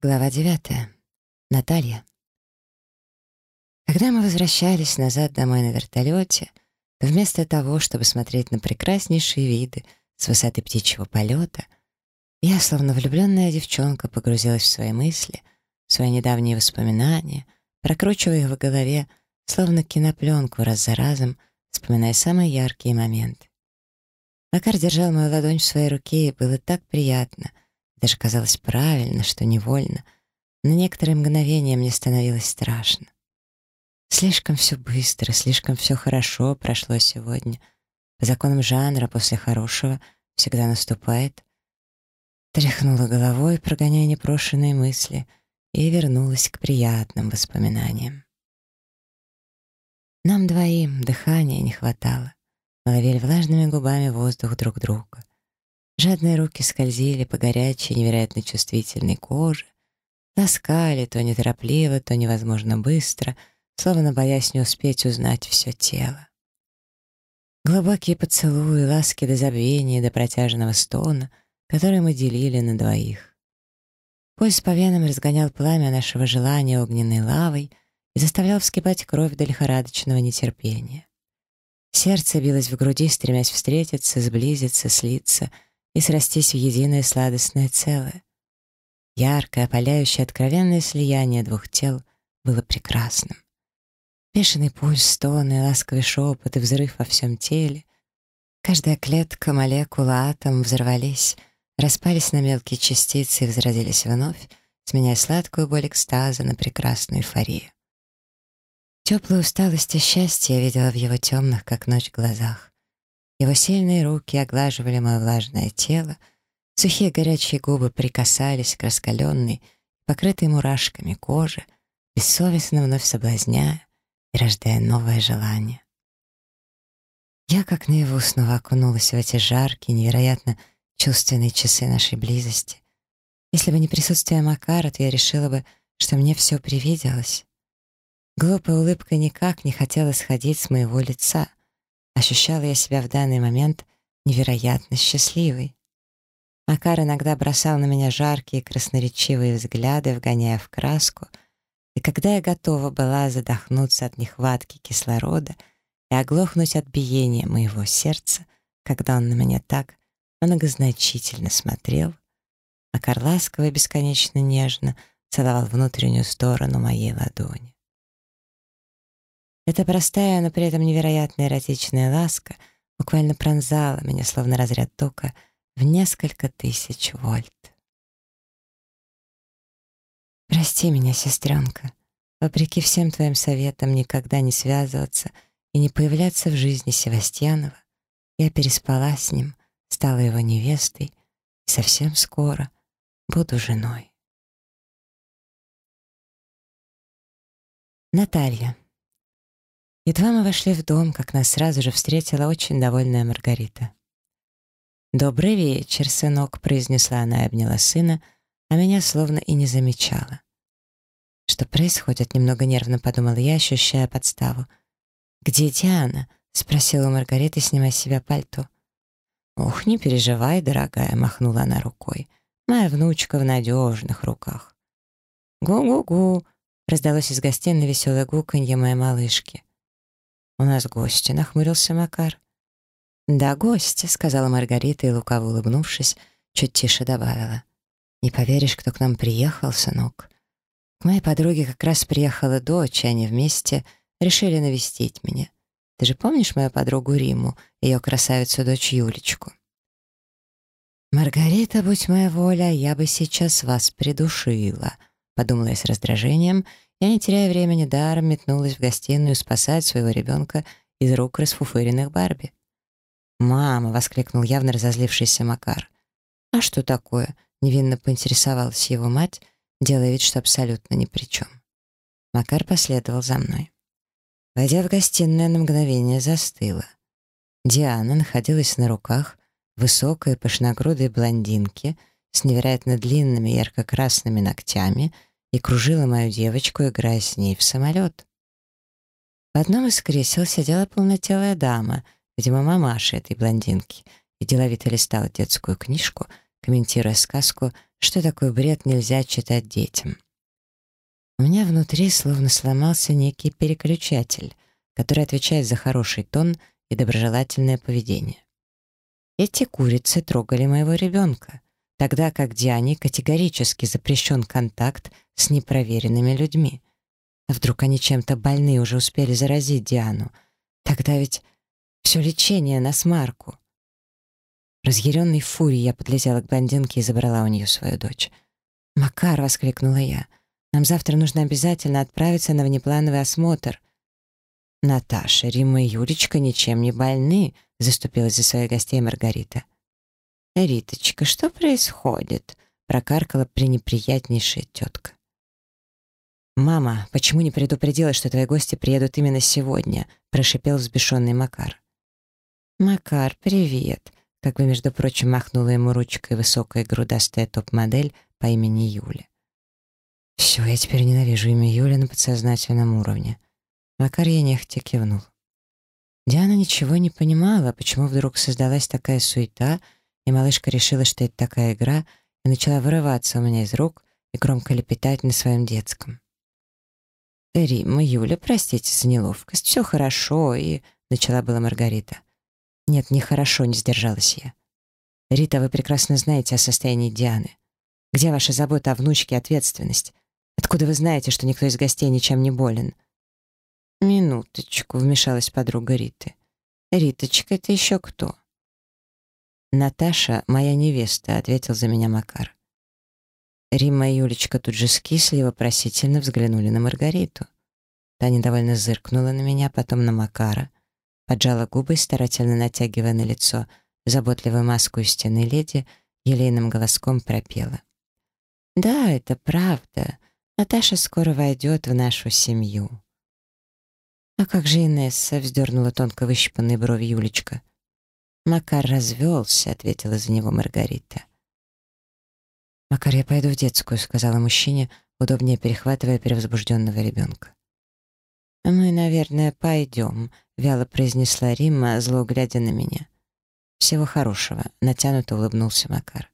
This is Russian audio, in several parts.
Глава девятая. Наталья. Когда мы возвращались назад домой на вертолете, то вместо того, чтобы смотреть на прекраснейшие виды с высоты птичьего полета, я, словно влюбленная девчонка, погрузилась в свои мысли, в свои недавние воспоминания, прокручивая их в голове, словно кинопленку раз за разом, вспоминая самые яркие моменты. Макар держал мою ладонь в своей руке, и было так приятно — даже казалось правильно, что невольно. На некоторые мгновения мне становилось страшно. Слишком все быстро, слишком все хорошо прошло сегодня. По законам жанра после хорошего всегда наступает. Тряхнула головой, прогоняя непрошенные мысли, и вернулась к приятным воспоминаниям. Нам двоим дыхания не хватало. Мы ловили влажными губами воздух друг друга. Жадные руки скользили по горячей, невероятно чувствительной коже, ласкали то неторопливо, то невозможно быстро, словно боясь не успеть узнать все тело. Глубокие поцелуи, ласки до забвения, до протяжного стона, который мы делили на двоих. Пульс по венам разгонял пламя нашего желания огненной лавой и заставлял вскипать кровь до лихорадочного нетерпения. Сердце билось в груди, стремясь встретиться, сблизиться, слиться — и срастись в единое сладостное целое. Яркое, опаляющее, откровенное слияние двух тел было прекрасным. Бешеный пульс, стоны, ласковый шепот и взрыв во всем теле. Каждая клетка, молекула, атом взорвались, распались на мелкие частицы и возродились вновь, сменяя сладкую боль экстаза на прекрасную эйфорию. Теплую усталость и счастье я видела в его темных, как ночь, глазах. Его сильные руки оглаживали мое влажное тело, сухие горячие губы прикасались к раскаленной, покрытой мурашками коже, бессовестно вновь соблазняя и рождая новое желание. Я, как наяву, снова окунулась в эти жаркие, невероятно чувственные часы нашей близости. Если бы не присутствие Макара, то я решила бы, что мне все привиделось. Глупая улыбка никак не хотела сходить с моего лица. Ощущала я себя в данный момент невероятно счастливой. Макар иногда бросал на меня жаркие красноречивые взгляды, вгоняя в краску, и когда я готова была задохнуться от нехватки кислорода и оглохнуть от биения моего сердца, когда он на меня так многозначительно смотрел, Макар ласково и бесконечно нежно целовал внутреннюю сторону моей ладони. Эта простая, но при этом невероятно эротичная ласка буквально пронзала меня, словно разряд тока, в несколько тысяч вольт. «Прости меня, сестренка. Вопреки всем твоим советам никогда не связываться и не появляться в жизни Севастьянова, я переспала с ним, стала его невестой и совсем скоро буду женой». Наталья. Едва мы вошли в дом, как нас сразу же встретила очень довольная Маргарита. «Добрый вечер, сынок», — произнесла она и обняла сына, а меня словно и не замечала. «Что происходит?» — немного нервно подумала я, ощущая подставу. «Где Диана?» — спросила Маргарита, снимая с себя пальто. «Ох, не переживай, дорогая», — махнула она рукой. «Моя внучка в надежных руках». «Гу-гу-гу», — раздалось из гостиной веселое гуканье моей малышки. «У нас гости», — нахмурился Макар. «Да, гости», — сказала Маргарита и, лукаво улыбнувшись, чуть тише добавила. «Не поверишь, кто к нам приехал, сынок? К моей подруге как раз приехала дочь, и они вместе решили навестить меня. Ты же помнишь мою подругу Риму, ее красавицу-дочь Юлечку?» «Маргарита, будь моя воля, я бы сейчас вас придушила», — подумала я с раздражением я, не теряя времени, даром метнулась в гостиную спасать своего ребенка из рук расфуфыренных Барби. «Мама!» — воскликнул явно разозлившийся Макар. «А что такое?» — невинно поинтересовалась его мать, делая вид, что абсолютно ни при чем. Макар последовал за мной. Войдя в гостиную, на мгновение застыла. Диана находилась на руках высокой пышногрудой блондинки с невероятно длинными ярко-красными ногтями — и кружила мою девочку, играя с ней в самолет. В одном из кресел сидела полнотелая дама, видимо, мамаша этой блондинки, и деловито листала детскую книжку, комментируя сказку что такой бред нельзя читать детям. У меня внутри словно сломался некий переключатель, который отвечает за хороший тон и доброжелательное поведение. Эти курицы трогали моего ребенка, тогда как Диане категорически запрещен контакт с непроверенными людьми. А вдруг они чем-то больны уже успели заразить Диану? Тогда ведь все лечение на смарку. Разъяренной фурией я подлетела к блондинке и забрала у нее свою дочь. «Макар!» — воскликнула я. «Нам завтра нужно обязательно отправиться на внеплановый осмотр». «Наташа, Рима и Юлечка ничем не больны», — заступилась за своих гостей Маргарита. «Риточка, что происходит?» — прокаркала пренеприятнейшая тетка. «Мама, почему не предупредила, что твои гости приедут именно сегодня?» — прошипел взбешенный Макар. «Макар, привет!» — как бы, между прочим, махнула ему ручкой высокая грудастая топ-модель по имени Юля. «Все, я теперь ненавижу имя Юля на подсознательном уровне». Макар я нехотя кивнул. Диана ничего не понимала, почему вдруг создалась такая суета, и малышка решила, что это такая игра, и начала вырываться у меня из рук и громко лепетать на своем детском. «Римма, Юля, простите за неловкость, все хорошо», и начала была Маргарита. «Нет, нехорошо», — не сдержалась я. «Рита, вы прекрасно знаете о состоянии Дианы. Где ваша забота о внучке и ответственность? Откуда вы знаете, что никто из гостей ничем не болен?» «Минуточку», — вмешалась подруга Риты. «Риточка, это еще кто?» «Наташа, моя невеста», — ответил за меня Макар. Римма и Юлечка тут же скисли и вопросительно взглянули на Маргариту. Та недовольно зыркнула на меня, потом на Макара, поджала губы, старательно натягивая на лицо заботливую маску истинной леди, елейным голоском пропела. «Да, это правда. Наташа скоро войдет в нашу семью». «А как же Инесса?» — вздернула тонко выщипанные брови Юлечка. «Макар развелся», — ответила за него Маргарита. «Макар, я пойду в детскую», — сказала мужчине, удобнее перехватывая перевозбужденного ребенка. «Мы, наверное, пойдем», — вяло произнесла Римма, зло глядя на меня. «Всего хорошего», — натянуто улыбнулся Макар.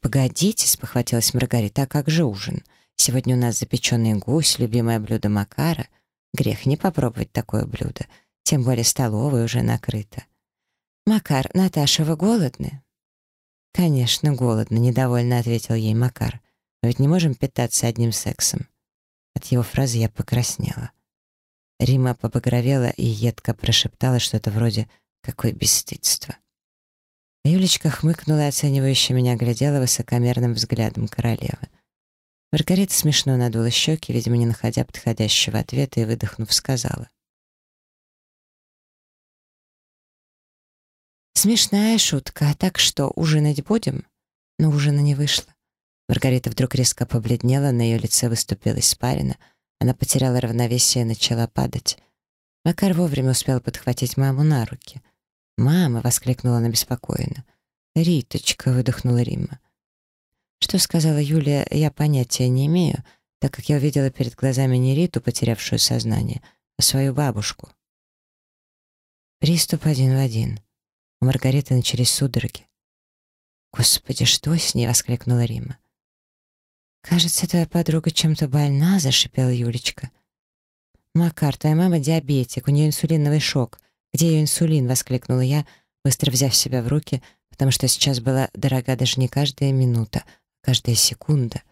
«Погодите», — спохватилась Маргарита, — «а как же ужин? Сегодня у нас запеченный гусь, любимое блюдо Макара». Грех не попробовать такое блюдо, тем более столовая уже накрыта. «Макар, Наташа, вы голодны?» «Конечно, голодно», — недовольно ответил ей Макар. «Мы ведь не можем питаться одним сексом». От его фразы я покраснела. Рима побагровела и едко прошептала что-то вроде «какое бесстыдство». Юлечка хмыкнула и оценивающе меня глядела высокомерным взглядом королевы. Маргарита смешно надула щеки, видимо, не находя подходящего ответа, и, выдохнув, сказала. «Смешная шутка. А так что, ужинать будем?» Но ужина не вышло. Маргарита вдруг резко побледнела, на ее лице выступила испарина. Она потеряла равновесие и начала падать. Макар вовремя успел подхватить маму на руки. «Мама!» — воскликнула она беспокойно. «Риточка!» — выдохнула Римма. Что сказала Юлия, я понятия не имею, так как я увидела перед глазами не Риту, потерявшую сознание, а свою бабушку. Приступ один в один. У Маргариты начались судороги. «Господи, что с ней?» — воскликнула Рима. «Кажется, твоя подруга чем-то больна», — зашипела Юлечка. «Макар, твоя мама диабетик, у нее инсулиновый шок. Где ее инсулин?» — воскликнула я, быстро взяв себя в руки, потому что сейчас была дорога даже не каждая минута, каждая секунда.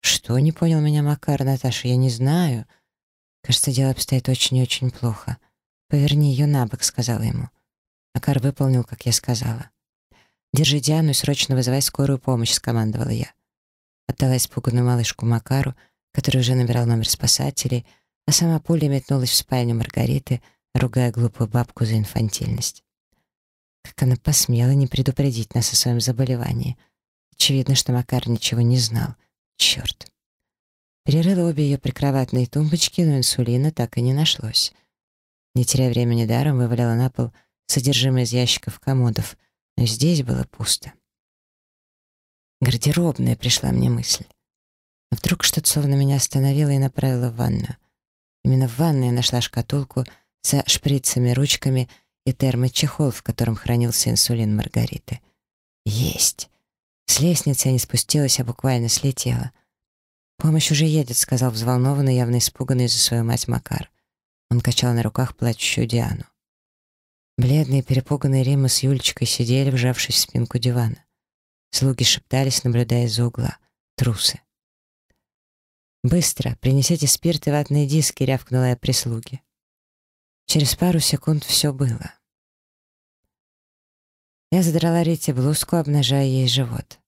Что, не понял меня Макар, Наташа, я не знаю. Кажется, дело обстоит очень и очень плохо. Поверни ее на бок, сказала ему. Макар выполнил, как я сказала. «Держи Диану и срочно вызывай скорую помощь», — скомандовала я. Отдала испуганную малышку Макару, который уже набирал номер спасателей, а сама пуля метнулась в спальню Маргариты, ругая глупую бабку за инфантильность. Как она посмела не предупредить нас о своем заболевании — Очевидно, что Макар ничего не знал. Черт. Перерыла обе ее прикроватные тумбочки, но инсулина так и не нашлось. Не теряя времени даром, вываляла на пол содержимое из ящиков комодов, но здесь было пусто. Гардеробная пришла мне мысль. Но вдруг что-то словно меня остановило и направило в ванную. Именно в ванной я нашла шкатулку со шприцами, ручками и термочехол, в котором хранился инсулин Маргариты. Есть! С лестницы я не спустилась, а буквально слетела. «Помощь уже едет», — сказал взволнованный, явно испуганный за свою мать Макар. Он качал на руках плачущую Диану. Бледные, перепуганные Рима с Юлечкой сидели, вжавшись в спинку дивана. Слуги шептались, наблюдая из-за угла. Трусы. «Быстро! Принесите спирт и ватные диски!» — рявкнула я прислуги. Через пару секунд все было. Я задрала Рите блузку, обнажая ей живот.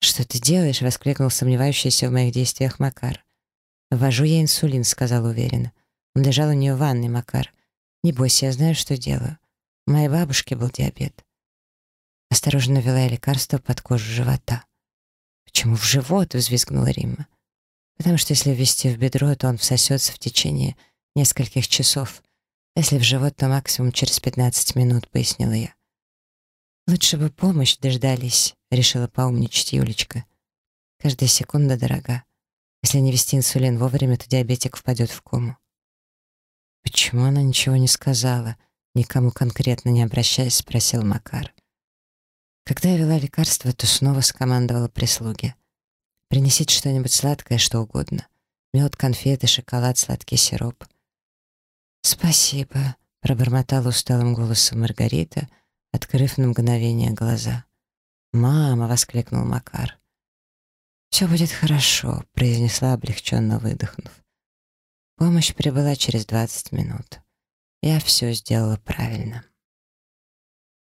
«Что ты делаешь?» — воскликнул сомневающийся в моих действиях Макар. «Ввожу ей инсулин», — сказал уверенно. Он лежал у нее в ванной, Макар. «Не бойся, я знаю, что делаю. Моей бабушки был диабет». Осторожно ввела я лекарство под кожу живота. «Почему в живот?» — взвизгнула Римма. «Потому что если ввести в бедро, то он всосется в течение нескольких часов. Если в живот, то максимум через 15 минут», — пояснила я. «Лучше бы помощь дождались», — решила поумничать Юлечка. «Каждая секунда дорога. Если не вести инсулин вовремя, то диабетик впадет в кому». «Почему она ничего не сказала?» Никому конкретно не обращаясь, спросил Макар. Когда я вела лекарство, то снова скомандовала прислуге. «Принесите что-нибудь сладкое, что угодно. Мед, конфеты, шоколад, сладкий сироп». «Спасибо», — пробормотала усталым голосом Маргарита — открыв на мгновение глаза. «Мама!» — воскликнул Макар. «Все будет хорошо», — произнесла, облегченно выдохнув. Помощь прибыла через двадцать минут. Я все сделала правильно.